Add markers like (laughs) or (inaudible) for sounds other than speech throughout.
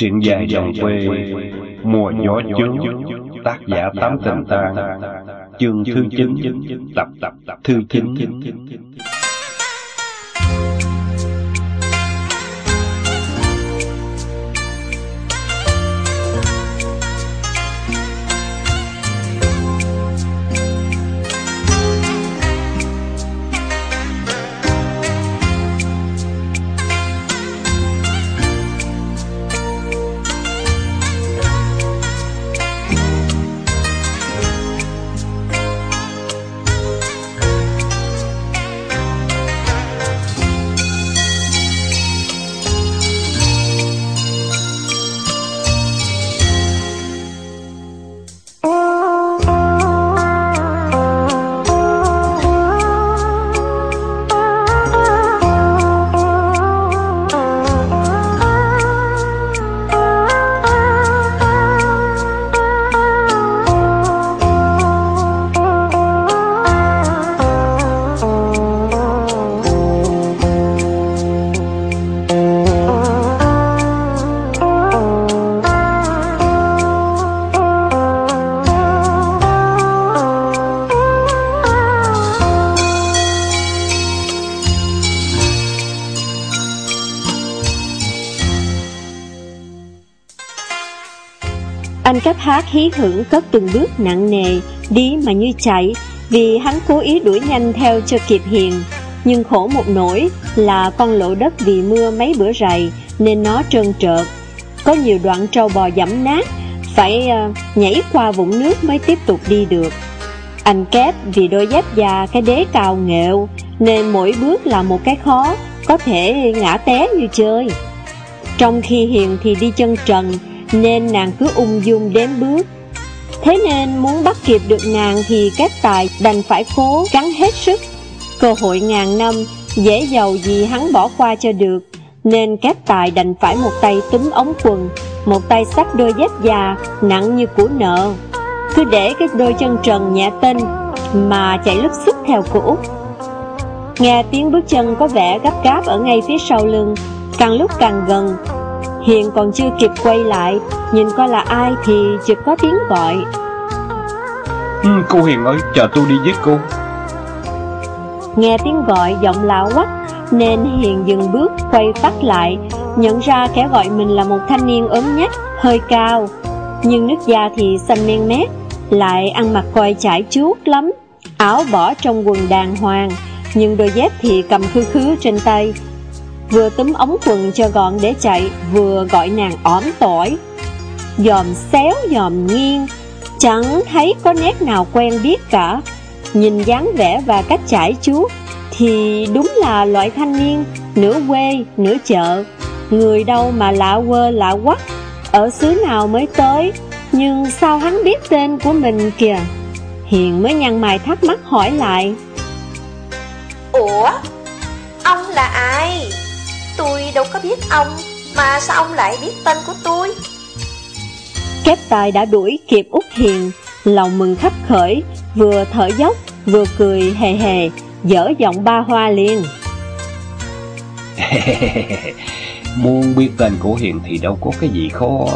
Truyện dài dòng quê Mùa gió chướng Tác giả Tám Tình Tang Chương thứ 9 Tập tập tập thứ 9 Anh hát hí hưởng cất từng bước nặng nề, đi mà như chạy, vì hắn cố ý đuổi nhanh theo cho kịp hiền. Nhưng khổ một nỗi là con lộ đất vì mưa mấy bữa rày nên nó trơn trợt. Có nhiều đoạn trâu bò dẫm nát, phải ờ, nhảy qua vũng nước mới tiếp tục đi được. Anh kép vì đôi dép già cái đế cao nghệu nên mỗi bước là một cái khó, có thể ngã té như chơi. Trong khi Hiền thì đi chân trần, nên nàng cứ ung dung đếm bước. Thế nên muốn bắt kịp được nàng thì các tài đành phải cố gắng hết sức. Cơ hội ngàn năm, dễ giàu gì hắn bỏ qua cho được, nên các tài đành phải một tay túm ống quần, một tay xách đôi dép già nặng như củ nợ. Cứ để cái đôi chân trần nhẹ tên mà chạy lúc xúc theo cô Út. Nghe tiếng bước chân có vẻ gấp gáp ở ngay phía sau lưng, càng lúc càng gần, Hiền còn chưa kịp quay lại Nhìn coi là ai thì chợt có tiếng gọi. Ừ, Cô Hiền ơi chờ tôi đi với cô. Nghe tiếng gọi giọng lạ quắc Nên Hiền dừng bước quay phát lại Nhận ra kẻ gọi mình là một thanh niên ốm nhách Hơi cao. Nhưng nước da thì xanh men mét Lại ăn mặc coi chải chuốt lắm. Áo bỏ trong quần đàng hoàng Nhưng đôi dép thì cầm khư khứ trên tay Vừa túm ống quần cho gọn để chạy Vừa gọi nàng ỏm tỏi. Dòm xéo dòm nghiêng Chẳng thấy có nét nào quen biết cả. Nhìn dáng vẻ và cách chải chú Thì đúng là loại thanh niên Nửa quê, nửa chợ. Người đâu mà lạ quơ lạ quắc Ở xứ nào mới tới Nhưng sao hắn biết tên của mình kìa? Hiền mới nhăn mày thắc mắc hỏi lại. Ủa? Ông là ai? Tôi đâu có biết ông Mà sao ông lại biết tên của tôi? Kép tài đã đuổi kịp út hiền Lòng mừng khắp khởi Vừa thở dốc Vừa cười hề hề Dở giọng ba hoa liền. (laughs) Muốn biết tên của Hiền thì đâu có cái gì khó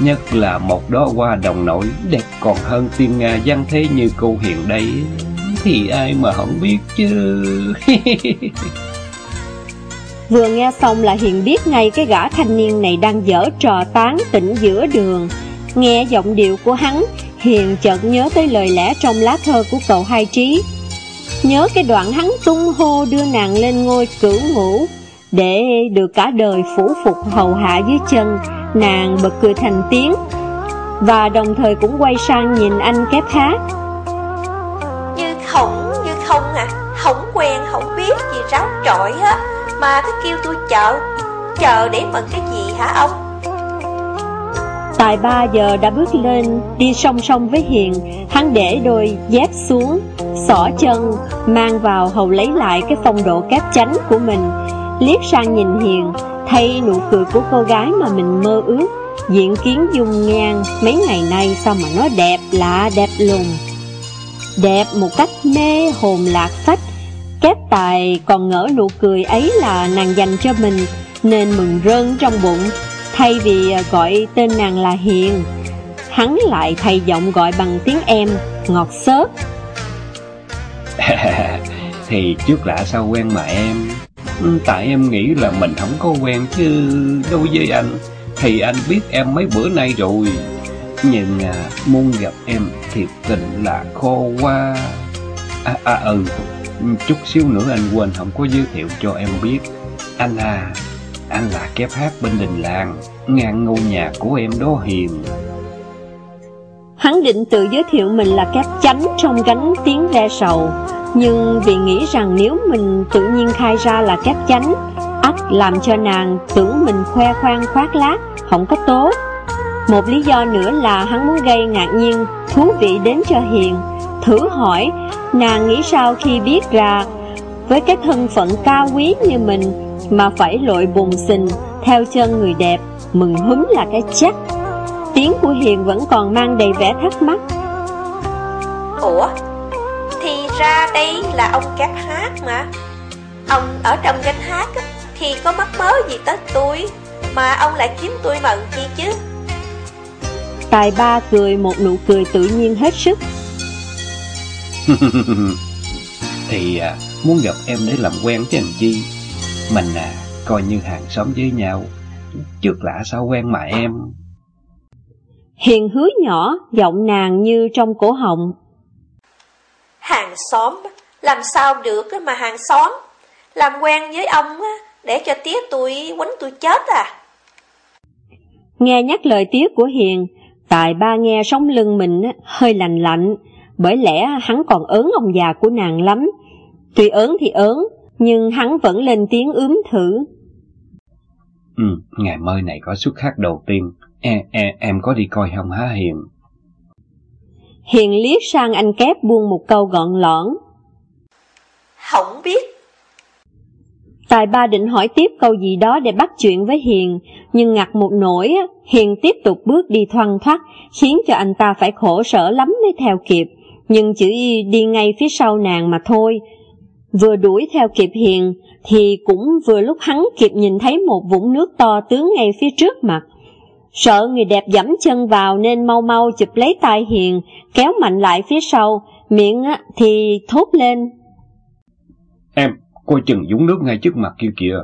Nhất là một đó hoa đồng nổi Đẹp còn hơn tiên Nga văn thế như cô Hiền đây Thì ai mà không biết chứ (laughs) Vừa nghe xong là Hiền biết ngay cái gã thanh niên này đang dở trò tán tỉnh giữa đường. Nghe giọng điệu của hắn Hiền chợt nhớ tới lời lẽ trong lá thơ của cậu hai trí. Nhớ cái đoạn hắn tung hô đưa nàng lên ngôi cửu ngũ. Để được cả đời phủ phục hầu hạ dưới chân Nàng bật cười thành tiếng. Và đồng thời cũng quay sang nhìn anh kép hát. Như không, như không à. Không quen, không biết gì ráo trọi hết mà cứ kêu tôi chờ Chờ để mừng cái gì hả ông? Tài ba giờ đã bước lên, Đi song song với Hiền. Hắn để đôi dép xuống, Xỏ chân, Mang vào hầu lấy lại cái phong độ kép chánh của mình. Liếc sang nhìn Hiền, Thấy nụ cười của cô gái mà mình mơ ước. Diện kiến dung ngang, Mấy ngày nay sao mà nó đẹp lạ đẹp lùng. Đẹp một cách mê hồn lạc phách. Kép tài còn ngỡ nụ cười ấy là nàng dành cho mình Nên mừng rơn trong bụng. Thay vì à, gọi tên nàng là Hiền Hắn lại thay giọng gọi bằng tiếng em Ngọt xớt. (laughs) Thì trước lạ sao quen mà em? Ừ, tại em nghĩ là mình không có quen chứ. Đối với anh Thì anh biết em mấy bữa nay rồi. Nhưng à, muốn gặp em thiệt tình là khó quá. À, à ừ. Chút xíu nữa anh quên, không có giới thiệu cho em biết. Anh à Anh là kép hát bên đình làng, Ngang ngôi nhà của em đó Hiền. Hắn định tự giới thiệu mình là kép chánh trong gánh tiếng ve sầu, Nhưng vì nghĩ rằng nếu mình tự nhiên khai ra là kép chánh, ắt làm cho nàng tưởng mình khoe khoang khoác lác, Không có tốt. Một lý do nữa là hắn muốn gây ngạc nhiên, Thú vị đến cho Hiền. Thử hỏi. Nàng nghĩ sao khi biết ra Với cái thân phận cao quý như mình Mà phải lội bùn xình Theo chân người đẹp Mừng húm là cái chắc Tiếng của Hiền vẫn còn mang đầy vẻ thắc mắc. Ủa? Thì ra đây là ông cát hát mà. Ông ở trong gánh hát Thì có mắc mớ gì tới tôi Mà ông lại kiếm tôi mận chi chứ? Tài ba cười một nụ cười tự nhiên hết sức (laughs) Thì à, muốn gặp em để làm quen chứ làm chi Mình à coi như hàng xóm với nhau Trước lạ sao quen mà em. Hiền hứa nhỏ Giọng nàng như trong cổ họng. Hàng xóm Làm sao được mà hàng xóm? Làm quen với ông Để cho tía tôi quánh tôi chết à. Nghe nhắc lời tía của Hiền Tài ba nghe sống lưng mình hơi lạnh lạnh bởi lẽ hắn còn ớn ông già của nàng lắm. Tuy ớn thì ớn, nhưng hắn vẫn lên tiếng ướm thử. Ừ, ngày mới này có xuất hát đầu tiên, em, em, em có đi coi không hả Hiền? Hiền liếc sang anh kép buông một câu gọn lõn. Không biết. Tài ba định hỏi tiếp câu gì đó để bắt chuyện với Hiền, nhưng ngặt một nỗi, Hiền tiếp tục bước đi thoăn thoắt, khiến cho anh ta phải khổ sở lắm mới theo kịp nhưng chữ y đi ngay phía sau nàng mà thôi. Vừa đuổi theo kịp hiền, thì cũng vừa lúc hắn kịp nhìn thấy một vũng nước to tướng ngay phía trước mặt. Sợ người đẹp dẫm chân vào nên mau mau chụp lấy tay hiền, kéo mạnh lại phía sau, miệng thì thốt lên. Em, coi chừng dũng nước ngay trước mặt kia kìa.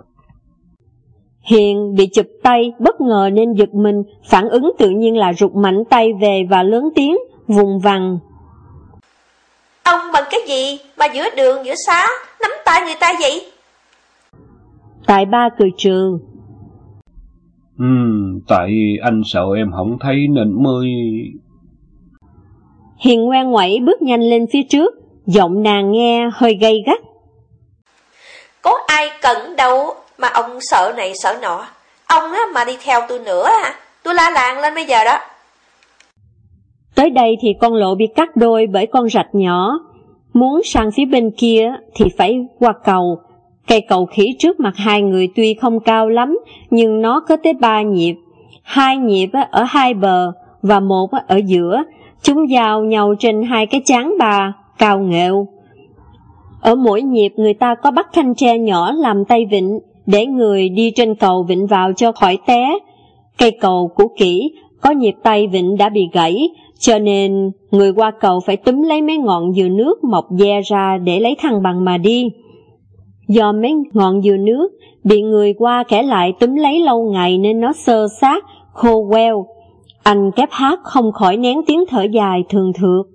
Hiền bị chụp tay, bất ngờ nên giật mình, phản ứng tự nhiên là rụt mạnh tay về và lớn tiếng, vùng vằng. Ông bằng cái gì mà giữa đường giữa xá nắm tay người ta vậy? Tại ba cười trừ. Ừ, tại anh sợ em không thấy nên mới... Hiền ngoan ngoẩy bước nhanh lên phía trước, giọng nàng nghe hơi gay gắt. Có ai cẩn đâu mà ông sợ này sợ nọ. Ông á, mà đi theo tôi nữa à, tôi la làng lên bây giờ đó. Tới đây thì con lộ bị cắt đôi bởi con rạch nhỏ. Muốn sang phía bên kia thì phải qua cầu. Cây cầu khỉ trước mặt hai người tuy không cao lắm, nhưng nó có tới ba nhịp. Hai nhịp ở hai bờ và một ở giữa. Chúng giao nhau trên hai cái chán bà, cao nghệu. Ở mỗi nhịp người ta có bắt thanh tre nhỏ làm tay vịnh, để người đi trên cầu vịnh vào cho khỏi té. Cây cầu của kỹ, có nhịp tay vịnh đã bị gãy, cho nên người qua cầu phải túm lấy mấy ngọn dừa nước mọc dè ra để lấy thăng bằng mà đi. Do mấy ngọn dừa nước bị người qua kẻ lại túm lấy lâu ngày nên nó sơ sát, khô queo. Anh kép hát không khỏi nén tiếng thở dài thường thượt.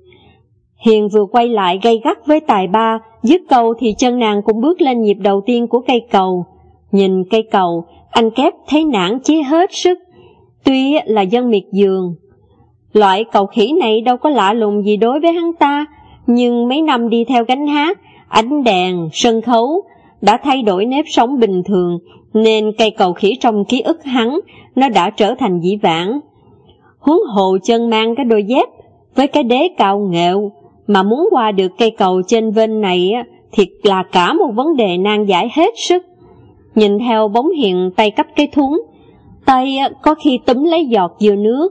Hiền vừa quay lại gây gắt với tài ba, dứt cầu thì chân nàng cũng bước lên nhịp đầu tiên của cây cầu. Nhìn cây cầu, anh kép thấy nản chí hết sức. Tuy là dân miệt giường, Loại cầu khỉ này đâu có lạ lùng gì đối với hắn ta, nhưng mấy năm đi theo gánh hát, ánh đèn, sân khấu đã thay đổi nếp sống bình thường, nên cây cầu khỉ trong ký ức hắn nó đã trở thành dĩ vãng. Huống hồ chân mang cái đôi dép với cái đế cao nghệu mà muốn qua được cây cầu trên vênh này thiệt là cả một vấn đề nan giải hết sức. Nhìn theo bóng hiện tay cấp cái thúng, tay có khi túm lấy giọt dừa nước,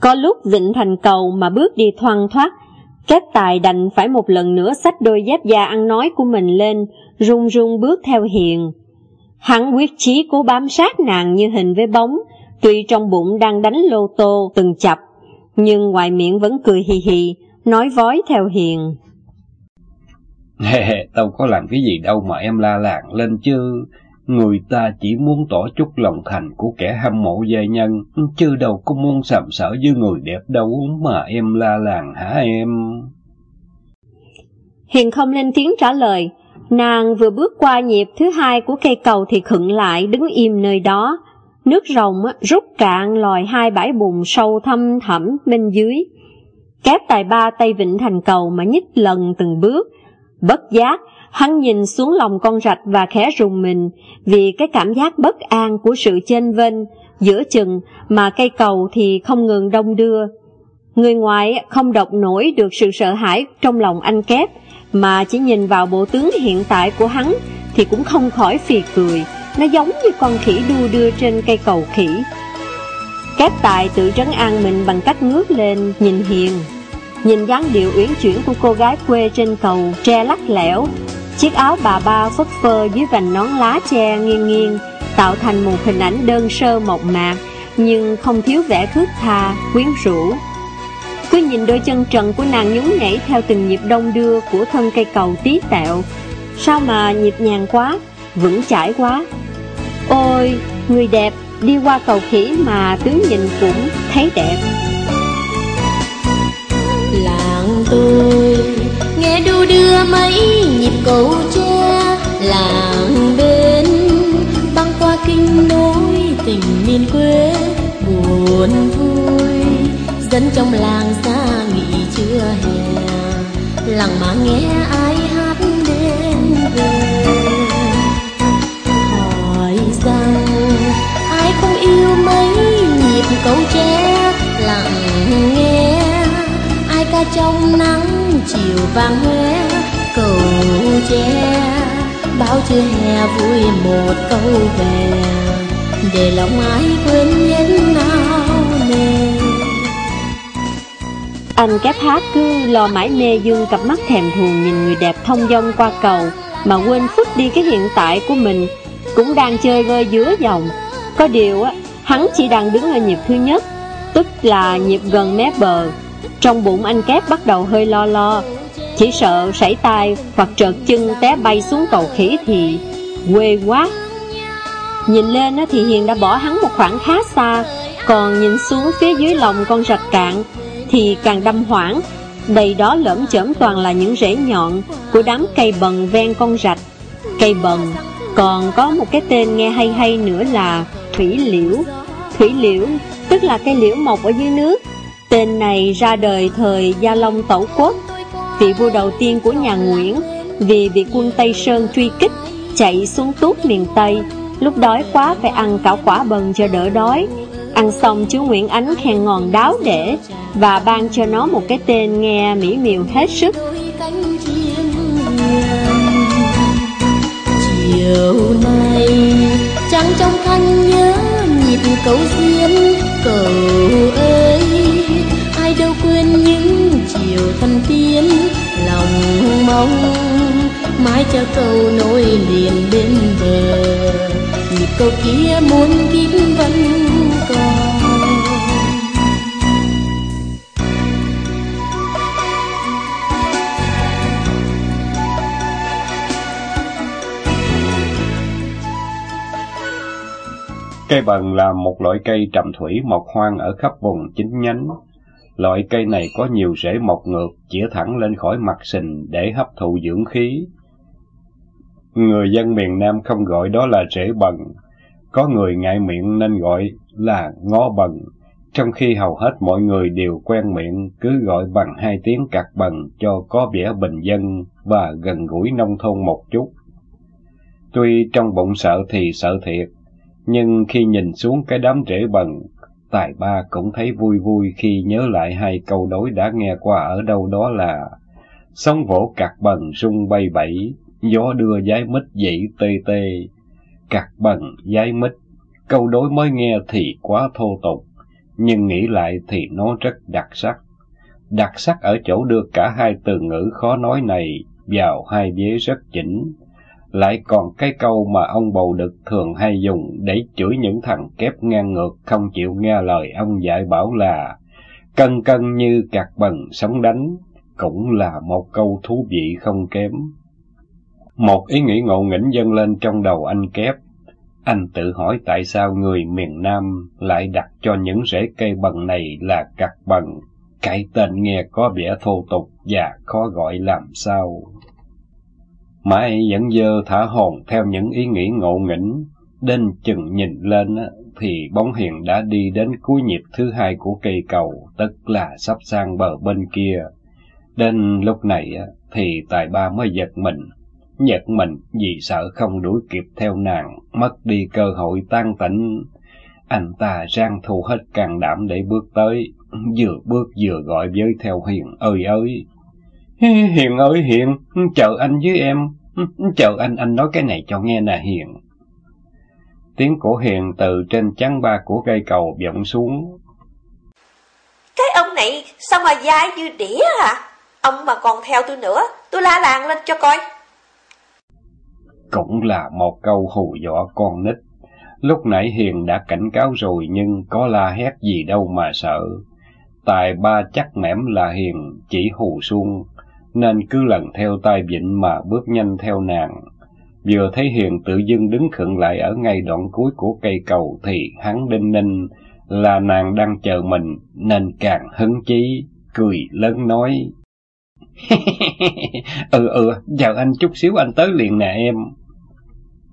có lúc vịnh thành cầu mà bước đi thoăn thoát, kết tài đành phải một lần nữa xách đôi dép da ăn nói của mình lên, run run bước theo hiền. Hắn quyết chí cố bám sát nàng như hình với bóng, Tuy trong bụng đang đánh lô tô từng chập, nhưng ngoài miệng vẫn cười hì hì, nói vói theo hiền. Tao có làm cái gì đâu mà em la làng lên chứ. Người ta chỉ muốn tỏ chút lòng thành của kẻ hâm mộ giai nhân, chứ đâu có muốn sầm sở với người đẹp đâu mà em la làng hả em? Hiền không lên tiếng trả lời, nàng vừa bước qua nhịp thứ hai của cây cầu thì khựng lại đứng im nơi đó. Nước rồng rút cạn lòi hai bãi bùn sâu thâm thẳm bên dưới. Kép tài ba tay vịnh thành cầu mà nhích lần từng bước. Bất giác, hắn nhìn xuống lòng con rạch và khẽ rùng mình vì cái cảm giác bất an của sự chênh vênh giữa chừng mà cây cầu thì không ngừng đông đưa. Người ngoài không đọc nổi được sự sợ hãi trong lòng anh kép, mà chỉ nhìn vào bộ tướng hiện tại của hắn thì cũng không khỏi phì cười, nó giống như con khỉ đu đưa trên cây cầu khỉ. Kép tài tự trấn an mình bằng cách ngước lên nhìn hiền, nhìn dáng điệu uyển chuyển của cô gái quê trên cầu tre lắc lẻo, chiếc áo bà ba phất phơ dưới vành nón lá tre nghiêng nghiêng, tạo thành một hình ảnh đơn sơ mộc mạc nhưng không thiếu vẻ thước tha, quyến rũ. Cứ nhìn đôi chân trần của nàng nhún nhảy theo từng nhịp đông đưa của thân cây cầu tí tẹo. Sao mà nhịp nhàng quá, vững chãi quá. Ôi, người đẹp, đi qua cầu khỉ mà tướng nhìn cũng thấy đẹp. Làng tôi nghe đu đưa mấy nhịp cầu tre làng bên, băng qua kinh nối tình miền quê buồn vui. Dân trong làng xa nghỉ chưa hè lặng mà nghe ai hát đến về. Hỏi rằng, ai không yêu mấy nhịp cầu tre lặng nghe? Ai ca trong nắng chiều vàng hoe cầu tre bao chưa hè vui một câu về để lòng ai quên những nào nề Anh kép hát cứ lo mãi mê dương cặp mắt thèm thuồng nhìn người đẹp thông dong qua cầu mà quên phút đi cái hiện tại của mình cũng đang chơi vơi giữa dòng. Có điều á, hắn chỉ đang đứng ở nhịp thứ nhất, tức là nhịp gần mép bờ. Trong bụng anh kép bắt đầu hơi lo lo, chỉ sợ sảy tay hoặc trợt chân té bay xuống cầu khỉ thì quê quá. Nhìn lên thì Hiền đã bỏ hắn một khoảng khá xa, còn nhìn xuống phía dưới lòng con rạch cạn thì càng đâm hoảng. Đầy đó lỡm chởm toàn là những rễ nhọn của đám cây bần ven con rạch. Cây bần còn có một cái tên nghe hay hay nữa là thủy liễu. Thủy liễu tức là cây liễu mọc ở dưới nước. Tên này ra đời thời Gia Long Tẩu Quốc, vị vua đầu tiên của nhà Nguyễn, vì bị quân Tây Sơn truy kích, chạy xuống tuốt miền Tây. Lúc đói quá phải ăn cả quả bần cho đỡ đói. Ăn xong chú Nguyễn Ánh khen ngon đáo để và ban cho nó một cái tên nghe mỹ miều hết sức. chiều nay trăng trong thanh nhớ nhịp cầu diên cầu ơi những chiều thân tiên lòng mong mãi cho câu nối liền bên bờ nhịp câu kia muốn kiếp vẫn còn Cây bần là một loại cây trầm thủy mọc hoang ở khắp vùng chính nhánh. Loại cây này có nhiều rễ mọc ngược, chĩa thẳng lên khỏi mặt sình để hấp thụ dưỡng khí. Người dân miền Nam không gọi đó là rễ bần, có người ngại miệng nên gọi là ngó bần, trong khi hầu hết mọi người đều quen miệng cứ gọi bằng hai tiếng cạc bần cho có vẻ bình dân và gần gũi nông thôn một chút. Tuy trong bụng sợ thì sợ thiệt, nhưng khi nhìn xuống cái đám rễ bần, tài ba cũng thấy vui vui khi nhớ lại hai câu đối đã nghe qua ở đâu đó là Sóng vỗ cạc bần rung bay bẫy, gió đưa giái mít dậy tê tê. Cạc bần, giái mít, câu đối mới nghe thì quá thô tục, nhưng nghĩ lại thì nó rất đặc sắc. Đặc sắc ở chỗ đưa cả hai từ ngữ khó nói này vào hai vế rất chỉnh, lại còn cái câu mà ông bầu đực thường hay dùng để chửi những thằng kép ngang ngược không chịu nghe lời ông dạy bảo là cân cân như cạc bần sống đánh, cũng là một câu thú vị không kém. Một ý nghĩ ngộ nghĩnh dâng lên trong đầu anh kép. Anh tự hỏi tại sao người miền Nam lại đặt cho những rễ cây bần này là cạc bần. Cái tên nghe có vẻ thô tục và khó gọi làm sao. Mãi vẫn dơ thả hồn theo những ý nghĩ ngộ nghĩnh, đến chừng nhìn lên thì bóng hiền đã đi đến cuối nhịp thứ hai của cây cầu, tức là sắp sang bờ bên kia. Đến lúc này thì tài ba mới giật mình, giật mình vì sợ không đuổi kịp theo nàng, mất đi cơ hội tan tỉnh. Anh ta rang thu hết can đảm để bước tới, vừa bước vừa gọi với theo Hiền ơi ơi. (laughs) Hiền ơi Hiền, chờ anh với em, (laughs) chờ anh anh nói cái này cho nghe nè Hiền. Tiếng của Hiền từ trên chắn ba của cây cầu vọng xuống. Cái ông này sao mà dai như đĩa à? Ông mà còn theo tôi nữa, tôi la làng lên cho coi. Cũng là một câu hù dọa con nít. Lúc nãy Hiền đã cảnh cáo rồi nhưng có la hét gì đâu mà sợ. Tài ba chắc mẻm là Hiền chỉ hù xuông, nên cứ lần theo tay vịnh mà bước nhanh theo nàng. Vừa thấy Hiền tự dưng đứng khựng lại ở ngay đoạn cuối của cây cầu thì hắn đinh ninh là nàng đang chờ mình nên càng hứng chí, cười lớn nói. (laughs) ừ ừ, chờ anh chút xíu anh tới liền nè em.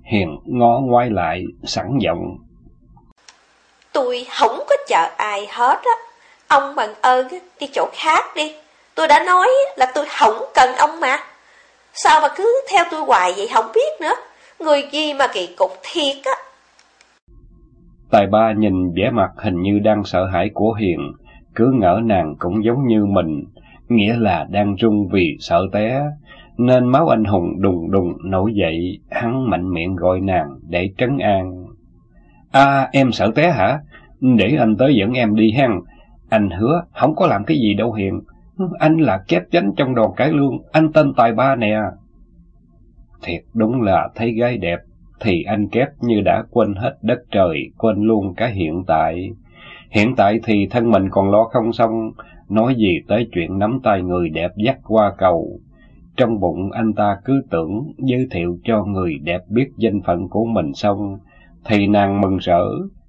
Hiền ngó ngoái lại, sẵn giọng. Tôi không có chờ ai hết á. Ông bằng ơn đi chỗ khác đi. Tôi đã nói là tôi không cần ông mà. Sao mà cứ theo tôi hoài vậy không biết nữa. Người gì mà kỳ cục thiệt á. Tài ba nhìn vẻ mặt hình như đang sợ hãi của Hiền, cứ ngỡ nàng cũng giống như mình, nghĩa là đang run vì sợ té, nên máu anh hùng đùng đùng nổi dậy, hắn mạnh miệng gọi nàng để trấn an. À, em sợ té hả? Để anh tới dẫn em đi hen. Anh hứa không có làm cái gì đâu Hiền. Anh là kép chánh trong đoàn cải lương, anh tên Tài Ba nè. Thiệt đúng là thấy gái đẹp, thì anh kép như đã quên hết đất trời, quên luôn cả hiện tại. Hiện tại thì thân mình còn lo không xong, nói gì tới chuyện nắm tay người đẹp dắt qua cầu. Trong bụng anh ta cứ tưởng giới thiệu cho người đẹp biết danh phận của mình xong, thì nàng mừng rỡ,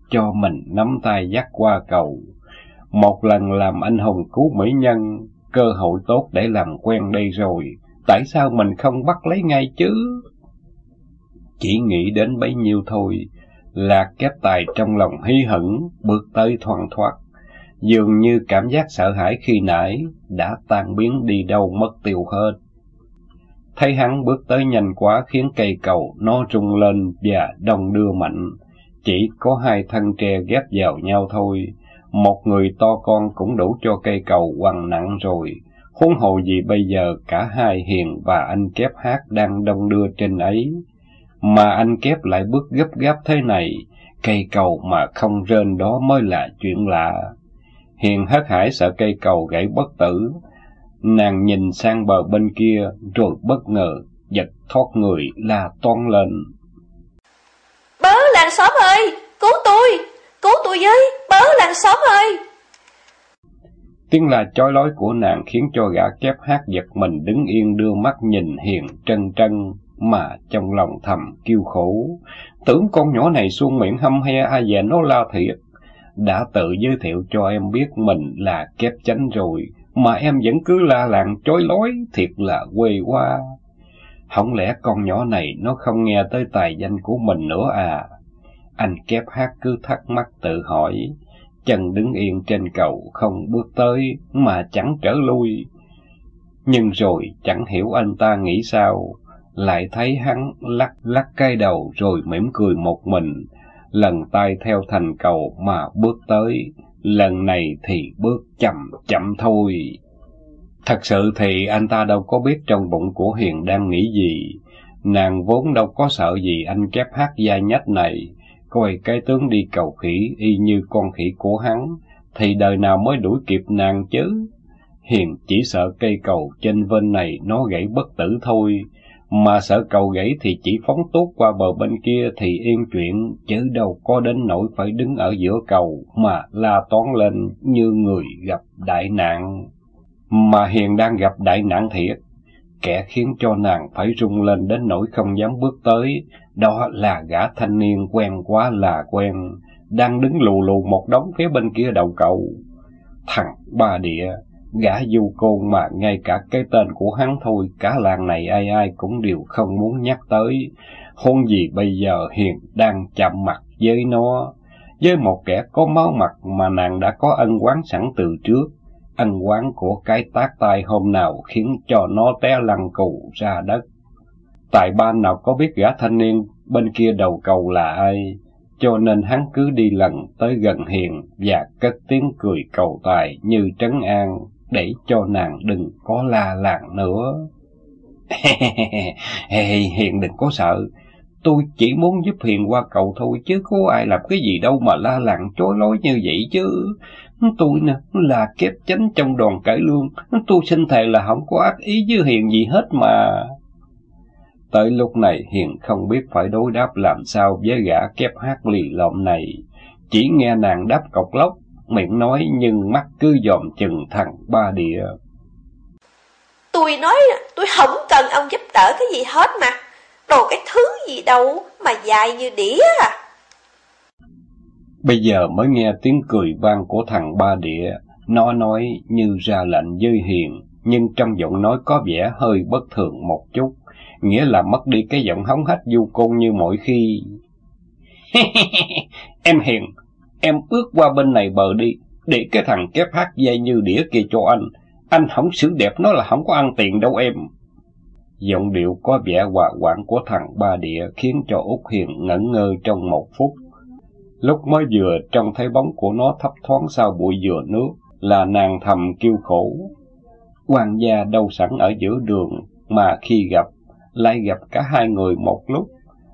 cho mình nắm tay dắt qua cầu. Một lần làm anh hùng cứu mỹ nhân, cơ hội tốt để làm quen đây rồi, tại sao mình không bắt lấy ngay chứ? Chỉ nghĩ đến bấy nhiêu thôi, lạc kép tài trong lòng hí hửng, bước tới thoăn thoát. Dường như cảm giác sợ hãi khi nãy đã tan biến đi đâu mất tiêu hết. Thấy hắn bước tới nhanh quá khiến cây cầu nó rung lên và đông đưa mạnh. Chỉ có hai thân tre ghép vào nhau thôi. Một người to con cũng đủ cho cây cầu quằn nặng rồi. Huống hồ gì bây giờ cả hai hiền và anh kép hát đang đông đưa trên ấy. Mà anh kép lại bước gấp gáp thế này, cây cầu mà không rên đó mới là chuyện lạ. Hiền hất hải sợ cây cầu gãy bất tử. Nàng nhìn sang bờ bên kia, rồi bất ngờ, giật thoát người, la toan lên. Bớ làng xóm ơi, cứu tôi, tôi với, bớ làng xóm ơi. Tiếng là chói lói của nàng khiến cho gã kép hát giật mình đứng yên đưa mắt nhìn hiền trân trân, mà trong lòng thầm kêu khổ. Tưởng con nhỏ này xuông miệng hâm he ai về nó la thiệt. Đã tự giới thiệu cho em biết mình là kép chánh rồi, mà em vẫn cứ la làng chói lói, thiệt là quê qua. Không lẽ con nhỏ này nó không nghe tới tài danh của mình nữa à? Anh kép hát cứ thắc mắc tự hỏi, chân đứng yên trên cầu không bước tới mà chẳng trở lui. Nhưng rồi chẳng hiểu anh ta nghĩ sao, lại thấy hắn lắc lắc cái đầu rồi mỉm cười một mình, lần tay theo thành cầu mà bước tới, lần này thì bước chậm chậm thôi. Thật sự thì anh ta đâu có biết trong bụng của Hiền đang nghĩ gì, nàng vốn đâu có sợ gì anh kép hát da nhách này, coi cái tướng đi cầu khỉ y như con khỉ của hắn, thì đời nào mới đuổi kịp nàng chứ? Hiền chỉ sợ cây cầu trên bên này nó gãy bất tử thôi, Mà sợ cầu gãy thì chỉ phóng tốt qua bờ bên kia thì yên chuyện, chứ đâu có đến nỗi phải đứng ở giữa cầu mà la toán lên như người gặp đại nạn. Mà Hiền đang gặp đại nạn thiệt, kẻ khiến cho nàng phải rung lên đến nỗi không dám bước tới, đó là gã thanh niên quen quá là quen, đang đứng lù lù một đống phía bên kia đầu cầu. Thằng ba địa, gã du côn mà ngay cả cái tên của hắn thôi, cả làng này ai ai cũng đều không muốn nhắc tới. Hôn gì bây giờ hiện đang chạm mặt với nó, với một kẻ có máu mặt mà nàng đã có ân quán sẵn từ trước. Ân quán của cái tác tay hôm nào khiến cho nó té lăn cù ra đất. Tại ban nào có biết gã thanh niên bên kia đầu cầu là ai, cho nên hắn cứ đi lần tới gần Hiền và cất tiếng cười cầu tài như trấn an, để cho nàng đừng có la làng nữa. (laughs) Hiền đừng có sợ, tôi chỉ muốn giúp Hiền qua cầu thôi, chứ có ai làm cái gì đâu mà la làng chối lối như vậy chứ. Tôi nè, là kép chánh trong đoàn cải lương, tôi xin thề là không có ác ý với Hiền gì hết mà. Tới lúc này Hiền không biết phải đối đáp làm sao với gã kép hát lì lộm này. Chỉ nghe nàng đáp cọc lóc, miệng nói nhưng mắt cứ dòm chừng thằng ba địa. Tôi nói tôi không cần ông giúp đỡ cái gì hết mà. Đồ cái thứ gì đâu mà dài như đĩa à. Bây giờ mới nghe tiếng cười vang của thằng ba địa. Nó nói như ra lệnh dơi hiền, nhưng trong giọng nói có vẻ hơi bất thường một chút nghĩa là mất đi cái giọng hóng hách du côn như mọi khi. (laughs) em hiền, em ước qua bên này bờ đi, để cái thằng kép hát dây như đĩa kia cho anh. Anh không xử đẹp nó là không có ăn tiền đâu em. Giọng điệu có vẻ hòa quảng của thằng ba địa khiến cho Út Hiền ngẩn ngơ trong một phút. Lúc mới vừa trông thấy bóng của nó thấp thoáng sau bụi dừa nước, là nàng thầm kêu khổ. Hoàng gia đâu sẵn ở giữa đường, mà khi gặp lại gặp cả hai người một lúc,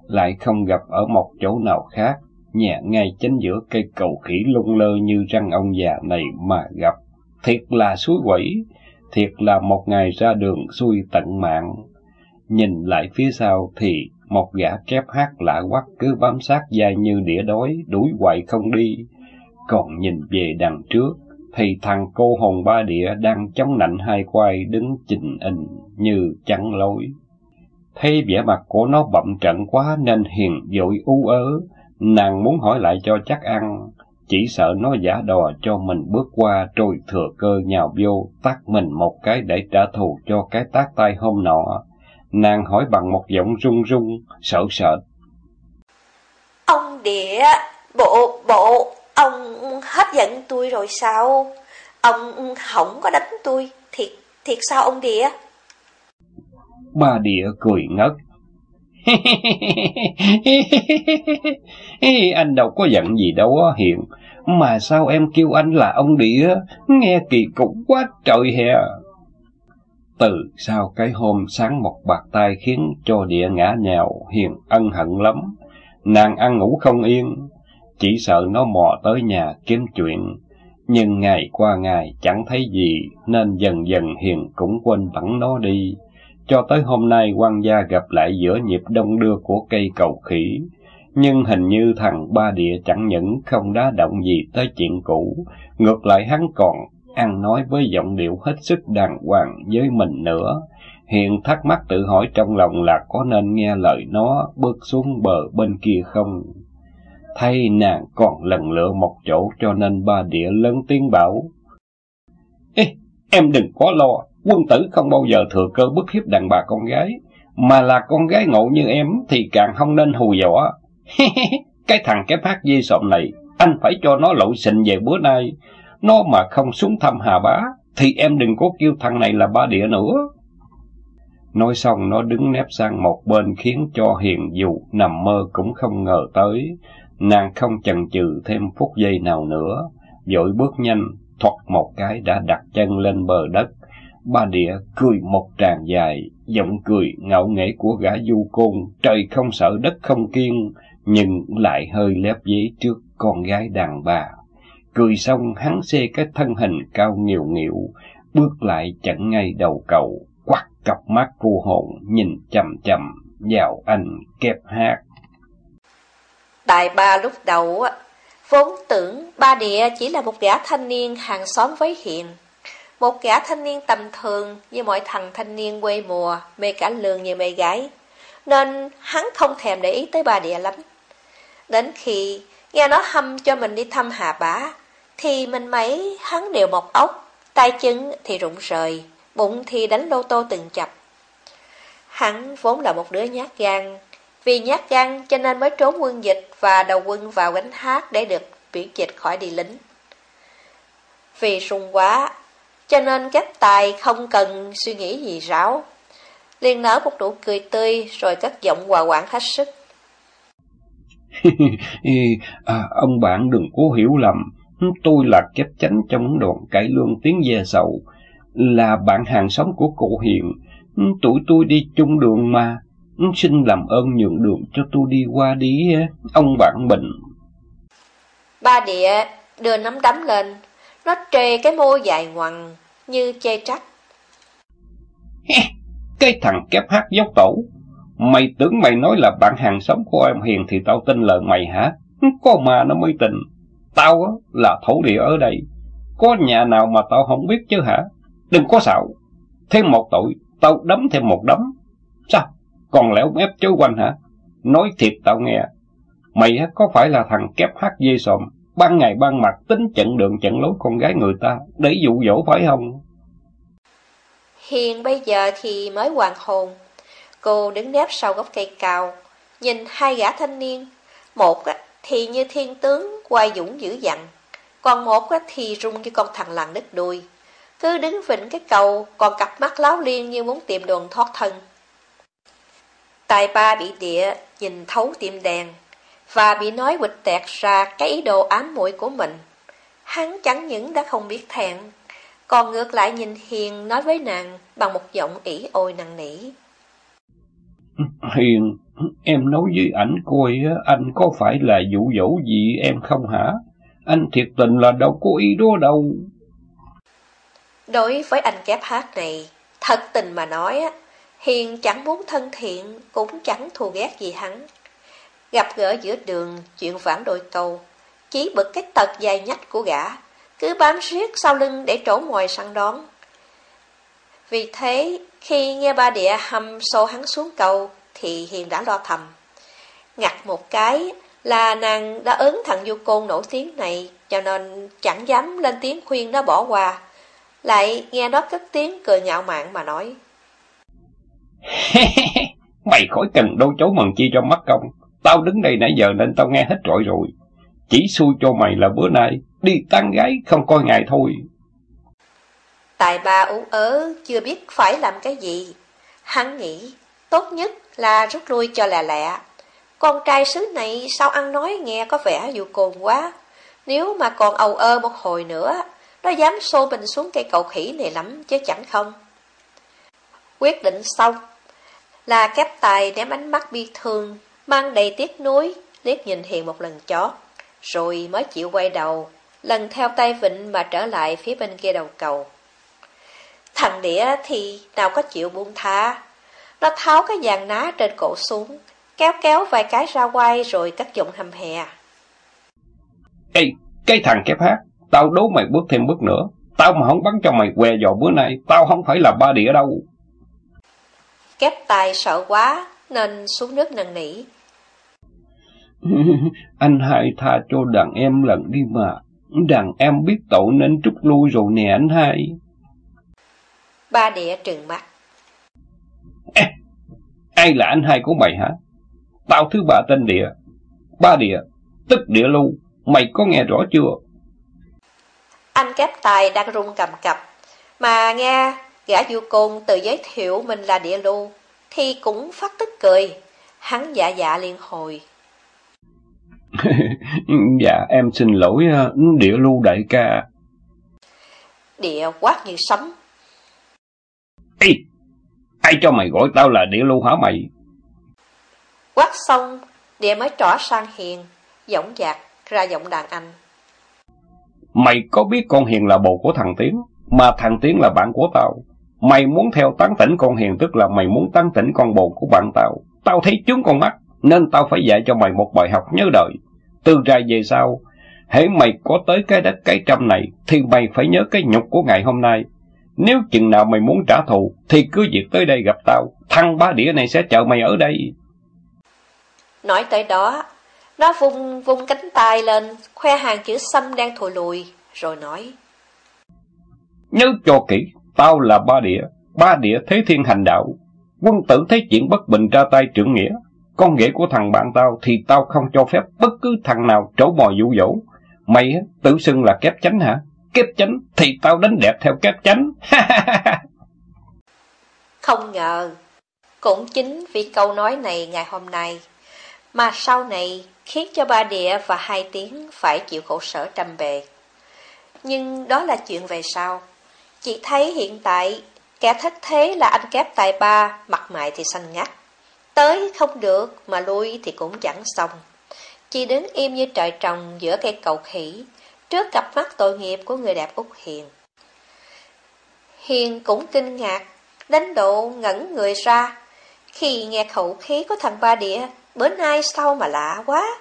lại không gặp ở một chỗ nào khác, nhà ngay chính giữa cây cầu khỉ lung lơ như răng ông già này mà gặp. Thiệt là suối quẩy, thiệt là một ngày ra đường xui tận mạng. Nhìn lại phía sau thì một gã kép hát lạ quắc cứ bám sát dài như đĩa đói, đuổi hoài không đi. Còn nhìn về đằng trước, thì thằng cô hồn ba địa đang chống nạnh hai quai đứng chình ình như chắn lối. Thấy vẻ mặt của nó bậm trận quá nên Hiền dội u ớ, nàng muốn hỏi lại cho chắc ăn, chỉ sợ nó giả đò cho mình bước qua rồi thừa cơ nhào vô, tắt mình một cái để trả thù cho cái tác tay hôm nọ. Nàng hỏi bằng một giọng run run, sợ sợ. Ông địa, bộ, bộ, ông hấp dẫn tôi rồi sao? Ông không có đánh tôi, thiệt, thiệt sao ông địa? Ba địa cười ngất. (laughs) anh đâu có giận gì đâu á Hiền. Mà sao em kêu anh là ông địa, nghe kỳ cục quá trời hè. Từ sau cái hôm sáng một bạc tay khiến cho địa ngã nhào, Hiền ân hận lắm. Nàng ăn ngủ không yên, chỉ sợ nó mò tới nhà kiếm chuyện. Nhưng ngày qua ngày chẳng thấy gì, nên dần dần Hiền cũng quên bẵng nó đi. Cho tới hôm nay quan gia gặp lại giữa nhịp đông đưa của cây cầu khỉ, nhưng hình như thằng ba địa chẳng những không đá động gì tới chuyện cũ, ngược lại hắn còn ăn nói với giọng điệu hết sức đàng hoàng với mình nữa. Hiện thắc mắc tự hỏi trong lòng là có nên nghe lời nó bước xuống bờ bên kia không? Thay nàng còn lần lựa một chỗ cho nên ba địa lớn tiếng bảo. Ê, em đừng có lo, quân tử không bao giờ thừa cơ bức hiếp đàn bà con gái, mà là con gái ngộ như em thì càng không nên hù dọa. (laughs) cái thằng kép hát di sộm này, anh phải cho nó lộ xịn về bữa nay. Nó mà không xuống thăm Hà Bá, thì em đừng có kêu thằng này là ba địa nữa. Nói xong nó đứng nép sang một bên khiến cho Hiền dù nằm mơ cũng không ngờ tới. Nàng không chần chừ thêm phút giây nào nữa, dội bước nhanh, thoát một cái đã đặt chân lên bờ đất, Ba địa cười một tràng dài, giọng cười ngạo nghễ của gã du côn, trời không sợ đất không kiên, nhưng lại hơi lép dế trước con gái đàn bà. Cười xong hắn xê cái thân hình cao nghiều nghịu, bước lại chặn ngay đầu cầu, quắt cặp mắt vô hồn nhìn chầm chầm vào anh kẹp hát. Đại ba lúc đầu vốn tưởng ba địa chỉ là một gã thanh niên hàng xóm với Hiền. Một gã thanh niên tầm thường như mọi thằng thanh niên quê mùa, mê cả lường như mê gái. Nên hắn không thèm để ý tới bà địa lắm. Đến khi nghe nó hâm cho mình đi thăm Hà Bá, thì mình mấy hắn đều mọc ốc, tay chân thì rụng rời, bụng thì đánh lô tô từng chập. Hắn vốn là một đứa nhát gan, vì nhát gan cho nên mới trốn quân dịch và đầu quân vào gánh hát để được biểu dịch khỏi đi lính. Vì sung quá, cho nên các tài không cần suy nghĩ gì ráo. liền nở một nụ cười tươi rồi cất giọng hòa quảng hết sức. (laughs) à, ông bạn đừng cố hiểu lầm, tôi là kép chánh trong đoàn cải lương tiếng ve sầu, là bạn hàng xóm của cụ Hiền. Tụi tôi đi chung đường mà, xin làm ơn nhượng đường cho tôi đi qua đi, ông bạn mình. Ba địa đưa nắm đấm lên, nó trề cái môi dài ngoằn như chê trách. Cái thằng kép hát dốc tổ, mày tưởng mày nói là bạn hàng xóm của em Hiền thì tao tin lời mày hả? Có mà nó mới tình. Tao á, là thổ địa ở đây, có nhà nào mà tao không biết chứ hả? Đừng có xạo, thêm một tội, tao đấm thêm một đấm. Sao? Còn lẽo ép chối quanh hả? Nói thiệt tao nghe, mày có phải là thằng kép hát dê sòm, ban ngày ban mặt tính chặn đường chặn lối con gái người ta, để dụ dỗ phải không? Hiền bây giờ thì mới hoàn hồn, cô đứng nép sau gốc cây cao, nhìn hai gã thanh niên, một thì như thiên tướng quay dũng dữ dằn, còn một thì rung như con thằng lằn đứt đuôi. Cứ đứng vịnh cái cầu, còn cặp mắt láo liên như muốn tìm đường thoát thân. Tài ba bị địa, nhìn thấu tiệm đèn, và bị nói quịch tẹt ra cái ý đồ ám muội của mình. Hắn chẳng những đã không biết thẹn, còn ngược lại nhìn Hiền nói với nàng bằng một giọng ỉ ôi nặng nỉ. (laughs) Hiền, em nói với ảnh coi anh có phải là dụ dỗ gì em không hả? Anh thiệt tình là đâu có ý đó đâu. Đối với anh kép hát này, thật tình mà nói, Hiền chẳng muốn thân thiện, cũng chẳng thù ghét gì hắn. Gặp gỡ giữa đường, chuyện vãn đôi câu, chỉ bực cái tật dài nhách của gã, cứ bám riết sau lưng để trổ ngoài săn đón. Vì thế, khi nghe ba địa hầm xô hắn xuống cầu, thì Hiền đã lo thầm. Ngặt một cái là nàng đã ớn thằng du côn nổi tiếng này, cho nên chẳng dám lên tiếng khuyên nó bỏ qua. Lại nghe nó cất tiếng cười ngạo mạn mà nói. (laughs) Mày khỏi cần đâu chấu mần chi cho mất công. Tao đứng đây nãy giờ nên tao nghe hết trọi rồi. Chỉ xui cho mày là bữa nay đi tán gái không coi ngày thôi. Tài ba ú ớ chưa biết phải làm cái gì. Hắn nghĩ tốt nhất là rút lui cho lẹ lẹ. Con trai xứ này sao ăn nói nghe có vẻ dù cồn quá. Nếu mà còn ầu ơ một hồi nữa, nó dám xô mình xuống cây cầu khỉ này lắm chứ chẳng không. Quyết định xong là kép tài ném ánh mắt bi thương, mang đầy tiếc nuối, liếc nhìn Hiền một lần chót, rồi mới chịu quay đầu, lần theo tay vịnh mà trở lại phía bên kia đầu cầu. Thằng đĩa thì nào có chịu buông tha, nó tháo cái dàn ná trên cổ xuống, kéo kéo vài cái ra quay rồi cắt giọng hầm hè. Ê, cái thằng kép hát, tao đố mày bước thêm bước nữa. Tao mà không bắn cho mày què dò bữa nay, tao không phải là ba đĩa đâu. Kép tài sợ quá, nên xuống nước năn nỉ. (laughs) Anh hai tha cho đàn em lần đi mà. Đàn em biết tội nên trút lui rồi nè anh hai. Ba đĩa trừng mắt. Ê, ai là anh hai của mày hả? Tao thứ ba tên địa. Ba địa, tức địa lưu. Mày có nghe rõ chưa? Anh kép tài đang run cầm cập. Mà nghe gã du côn tự giới thiệu mình là địa lưu, thì cũng phát tức cười. Hắn dạ dạ liên hồi. (laughs) dạ em xin lỗi ờ, địa lưu đại ca. Địa quát như sấm. Ê, ai cho mày gọi tao là địa lưu hả mày? Quát xong, địa mới trỏ sang hiền, giọng dạc ra giọng đàn anh. Mày có biết con Hiền là bồ của thằng Tiến, mà thằng Tiến là bạn của tao. Mày muốn theo tán tỉnh con Hiền tức là mày muốn tán tỉnh con bồ của bạn tao. Tao thấy chúng con mắt, nên tao phải dạy cho mày một bài học nhớ đời. Từ ra về sau, hễ mày có tới cái đất cái trăm này, thì mày phải nhớ cái nhục của ngày hôm nay. Nếu chừng nào mày muốn trả thù, thì cứ việc tới đây gặp tao. Thằng ba đĩa này sẽ chờ mày ở đây. Nói tới đó, nó vung vung cánh tay lên, khoe hàng chữ xăm đang thùi lùi, rồi nói. Nhớ cho kỹ, tao là ba địa, ba địa thế thiên hành đạo. Quân tử thấy chuyện bất bình ra tay trưởng nghĩa. Con rể của thằng bạn tao thì tao không cho phép bất cứ thằng nào trổ mòi dụ dỗ. Mày tự xưng là kép chánh hả? Kép chánh thì tao đánh đẹp theo kép chánh. (laughs) không ngờ, cũng chính vì câu nói này ngày hôm nay, mà sau này khiến cho ba địa và hai tiếng phải chịu khổ sở trăm bề. Nhưng đó là chuyện về sau. chị thấy hiện tại, kẻ thất thế là anh kép tài ba, mặt mày thì xanh ngắt. Tới không được, mà lui thì cũng chẳng xong. Chỉ đứng im như trời trồng giữa cây cầu khỉ, trước cặp mắt tội nghiệp của người đẹp Úc Hiền. Hiền cũng kinh ngạc, đánh độ ngẩn người ra, khi nghe khẩu khí của thằng ba địa, bữa nay sao mà lạ quá.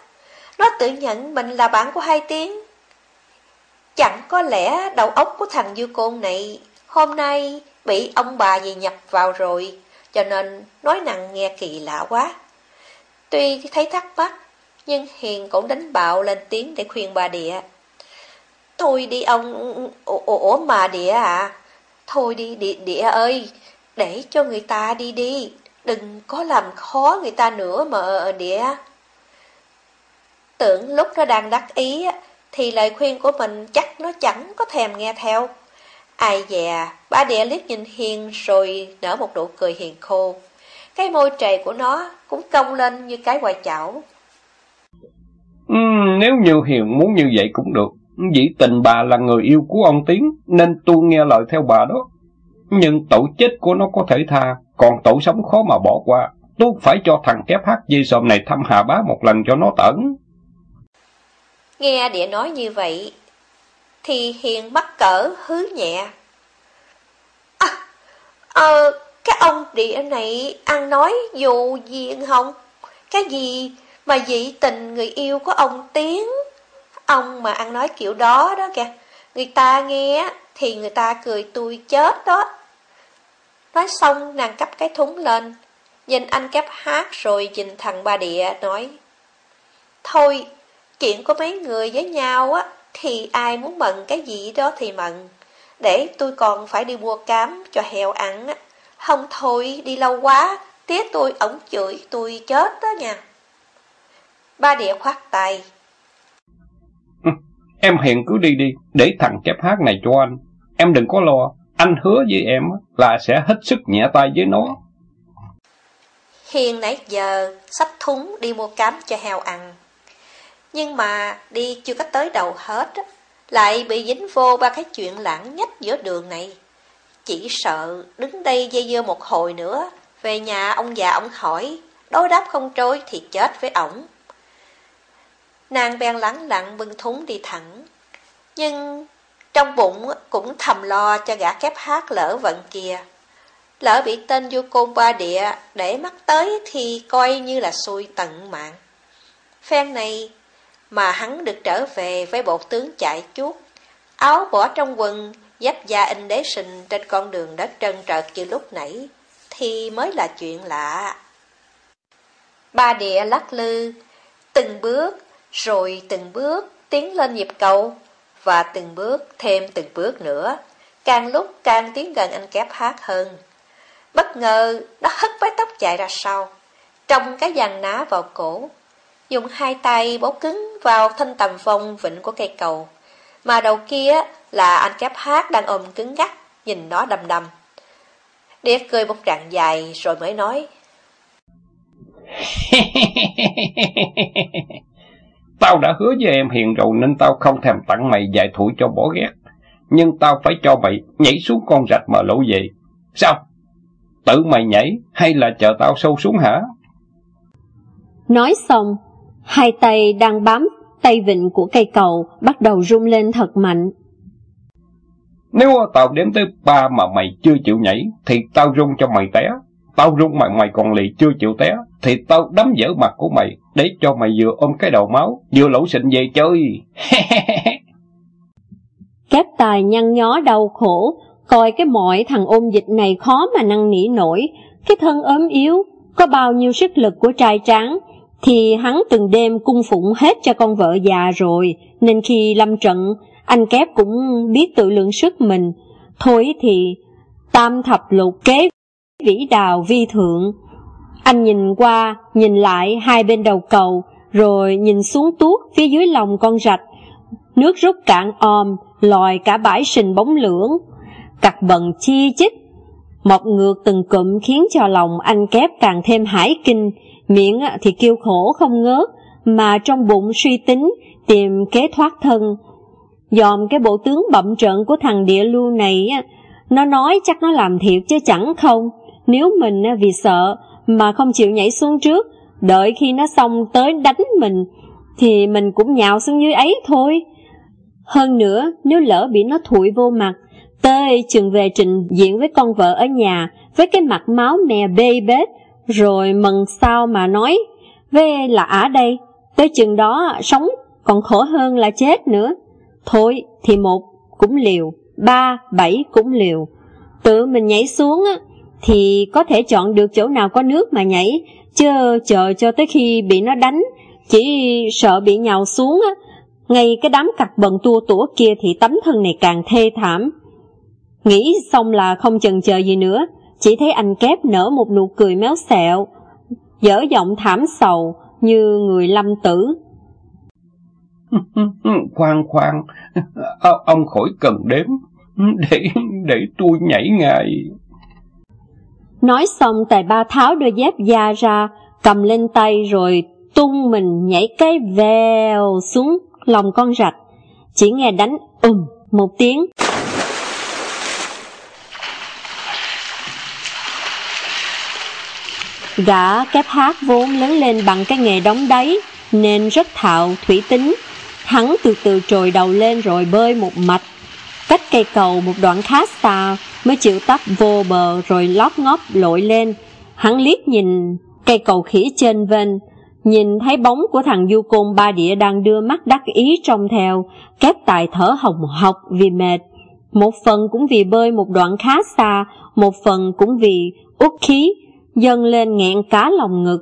Nó tự nhận mình là bạn của hai tiếng, Chẳng có lẽ đầu óc của thằng dư côn này hôm nay bị ông bà gì nhập vào rồi, cho nên nói nặng nghe kỳ lạ quá. Tuy thấy thắc mắc, nhưng Hiền cũng đánh bạo lên tiếng để khuyên bà địa. Thôi đi ông, ủa mà địa à, thôi đi địa, địa ơi, để cho người ta đi đi, đừng có làm khó người ta nữa mà địa. Tưởng lúc nó đang đắc ý thì lời khuyên của mình chắc nó chẳng có thèm nghe theo. Ai dè, ba địa liếc nhìn Hiền rồi nở một nụ cười hiền khô. Cái môi trề của nó cũng cong lên như cái quả chảo. Ừ, nếu như Hiền muốn như vậy cũng được. Dĩ tình bà là người yêu của ông Tiến, nên tôi nghe lời theo bà đó. Nhưng tội chết của nó có thể tha, còn tội sống khó mà bỏ qua. Tôi phải cho thằng kép hát dây sòm này thăm Hà Bá một lần cho nó tẩn. Nghe địa nói như vậy, thì Hiền mắc cỡ hứ nhẹ. À, ờ, cái ông địa này ăn nói dù diện không? Cái gì mà dị tình người yêu của ông Tiến? Ông mà ăn nói kiểu đó đó kìa, người ta nghe thì người ta cười tôi chết đó. Nói xong nàng cắp cái thúng lên, nhìn anh cắp hát rồi nhìn thằng ba địa nói. Thôi, Chuyện của mấy người với nhau á, thì ai muốn mận cái gì đó thì mận. Để tôi còn phải đi mua cám cho heo ăn á. Không thôi, đi lâu quá, tía tôi ổng chửi tôi chết đó nha. Ba địa khoát tay. Em hiện cứ đi đi, để thằng chép hát này cho anh. Em đừng có lo, anh hứa với em là sẽ hết sức nhẹ tay với nó. Hiền nãy giờ xách thúng đi mua cám cho heo ăn. Nhưng mà đi chưa có tới đầu hết, lại bị dính vô ba cái chuyện lãng nhất giữa đường này. Chỉ sợ đứng đây dây dưa một hồi nữa, về nhà ông già ông hỏi, đối đáp không trôi thì chết với ổng. Nàng bèn lắng lặng bưng thúng đi thẳng, nhưng trong bụng cũng thầm lo cho gã kép hát lỡ vận kìa. Lỡ bị tên vô côn ba địa để mắt tới thì coi như là xui tận mạng. Phen này mà hắn được trở về với bộ tướng chạy chuốt, áo bỏ trong quần, giáp da in đế sinh trên con đường đất trơn trợt như lúc nãy, thì mới là chuyện lạ. Ba địa lắc lư, từng bước, rồi từng bước tiến lên nhịp cầu, và từng bước thêm từng bước nữa, càng lúc càng tiến gần anh kép hát hơn. Bất ngờ, nó hất với tóc chạy ra sau, trong cái giàn ná vào cổ, dùng hai tay bóp cứng vào thanh tầm vong vịnh của cây cầu. Mà đầu kia là anh kép hát đang ôm cứng ngắt, nhìn nó đầm đầm. Đĩa cười một trạng dài rồi mới nói. (laughs) tao đã hứa với em hiền rồi nên tao không thèm tặng mày vài thủi cho bỏ ghét. Nhưng tao phải cho mày nhảy xuống con rạch mà lỗ về. Sao? Tự mày nhảy hay là chờ tao sâu xuống hả? Nói xong, Hai tay đang bám tay vịnh của cây cầu bắt đầu rung lên thật mạnh. Nếu tao đếm tới ba mà mày chưa chịu nhảy, thì tao rung cho mày té. Tao rung mày mày còn lì chưa chịu té, thì tao đấm dở mặt của mày, để cho mày vừa ôm cái đầu máu, vừa lẩu xịn về chơi. (laughs) Cáp tài nhăn nhó đau khổ, coi cái mọi thằng ôn dịch này khó mà năn nỉ nổi, cái thân ốm yếu, có bao nhiêu sức lực của trai tráng, thì hắn từng đêm cung phụng hết cho con vợ già rồi, nên khi lâm trận, anh kép cũng biết tự lượng sức mình. Thôi thì tam thập lục kế vĩ đào vi thượng. Anh nhìn qua, nhìn lại hai bên đầu cầu, rồi nhìn xuống tuốt phía dưới lòng con rạch. Nước rút cạn om, lòi cả bãi sình bóng lưỡng. Cặt bần chi chích, mọc ngược từng cụm khiến cho lòng anh kép càng thêm hải kinh, miệng thì kêu khổ không ngớt, mà trong bụng suy tính, tìm kế thoát thân. Dòm cái bộ tướng bậm trợn của thằng địa lưu này, nó nói chắc nó làm thiệt chứ chẳng không. Nếu mình vì sợ mà không chịu nhảy xuống trước, đợi khi nó xong tới đánh mình, thì mình cũng nhào xuống dưới ấy thôi. Hơn nữa, nếu lỡ bị nó thụi vô mặt, tê chừng về trình diện với con vợ ở nhà, với cái mặt máu mè bê bết, rồi mần sao mà nói, về là ả đây, tới chừng đó sống còn khổ hơn là chết nữa. Thôi thì một cũng liều, ba, bảy cũng liều. Tự mình nhảy xuống á, thì có thể chọn được chỗ nào có nước mà nhảy, chứ chờ cho tới khi bị nó đánh, chỉ sợ bị nhào xuống á, ngay cái đám cặt bần tua tủa kia thì tấm thân này càng thê thảm. Nghĩ xong là không chần chờ gì nữa, chỉ thấy anh kép nở một nụ cười méo xẹo, dở giọng thảm sầu như người lâm tử. (laughs) khoan khoan, ông khỏi cần đếm, để để tôi nhảy ngay. Nói xong tài ba tháo đôi dép da ra, cầm lên tay rồi tung mình nhảy cái vèo xuống lòng con rạch. Chỉ nghe đánh ùm một tiếng. Gã kép hát vốn lớn lên bằng cái nghề đóng đáy, nên rất thạo thủy tính. Hắn từ từ trồi đầu lên rồi bơi một mạch. Cách cây cầu một đoạn khá xa mới chịu tấp vô bờ rồi lóp ngóp lội lên. Hắn liếc nhìn cây cầu khỉ trên ven, nhìn thấy bóng của thằng du côn ba địa đang đưa mắt đắc ý trông theo, kép tài thở hồng hộc vì mệt. Một phần cũng vì bơi một đoạn khá xa, một phần cũng vì út khí, dâng lên nghẹn cá lòng ngực.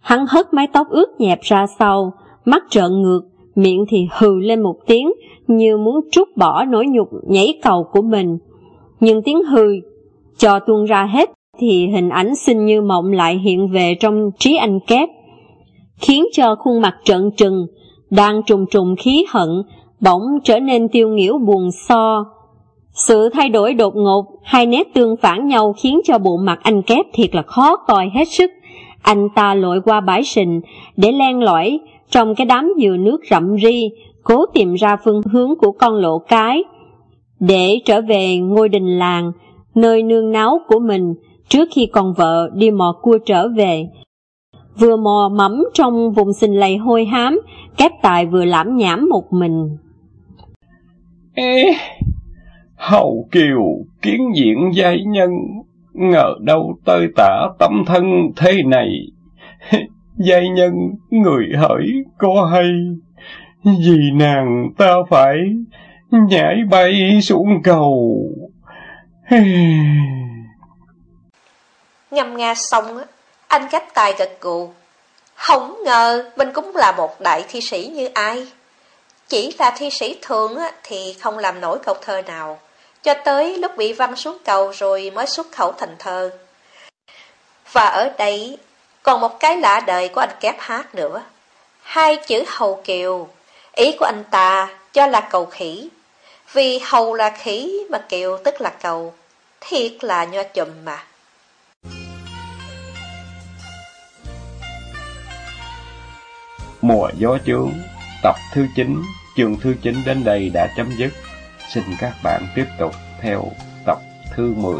Hắn hất mái tóc ướt nhẹp ra sau, mắt trợn ngược, miệng thì hừ lên một tiếng, như muốn trút bỏ nỗi nhục nhảy cầu của mình. Nhưng tiếng hừ cho tuôn ra hết thì hình ảnh xinh như mộng lại hiện về trong trí anh kép, khiến cho khuôn mặt trợn trừng, đang trùng trùng khí hận, bỗng trở nên tiêu nghỉu buồn so. Sự thay đổi đột ngột, hai nét tương phản nhau khiến cho bộ mặt anh kép thiệt là khó coi hết sức. Anh ta lội qua bãi sình để len lỏi trong cái đám dừa nước rậm ri, cố tìm ra phương hướng của con lộ cái, để trở về ngôi đình làng, nơi nương náu của mình trước khi con vợ đi mò cua trở về. Vừa mò mẫm trong vùng sình lầy hôi hám, kép tài vừa lãm nhảm một mình. Ê, hầu kiều kiến diện giai nhân, ngờ đâu tơi tả tâm thân thế này. (laughs) Giai nhân người hỡi có hay, vì nàng ta phải nhảy bay xuống cầu. (sighs) Ngâm nga xong, anh gách tài gật gù. Không ngờ mình cũng là một đại thi sĩ như ai. Chỉ là thi sĩ thường thì không làm nổi câu thơ nào, cho tới lúc bị văng xuống cầu rồi mới xuất khẩu thành thơ. Và ở đây còn một cái lạ đời của anh kép hát nữa. Hai chữ hầu kiều, ý của anh ta cho là cầu khỉ. Vì hầu là khỉ mà kiều tức là cầu. Thiệt là nho chùm mà. Mùa gió chướng, tập thứ 9, trường thứ 9 đến đây đã chấm dứt. Xin các bạn tiếp tục theo tập thứ 10.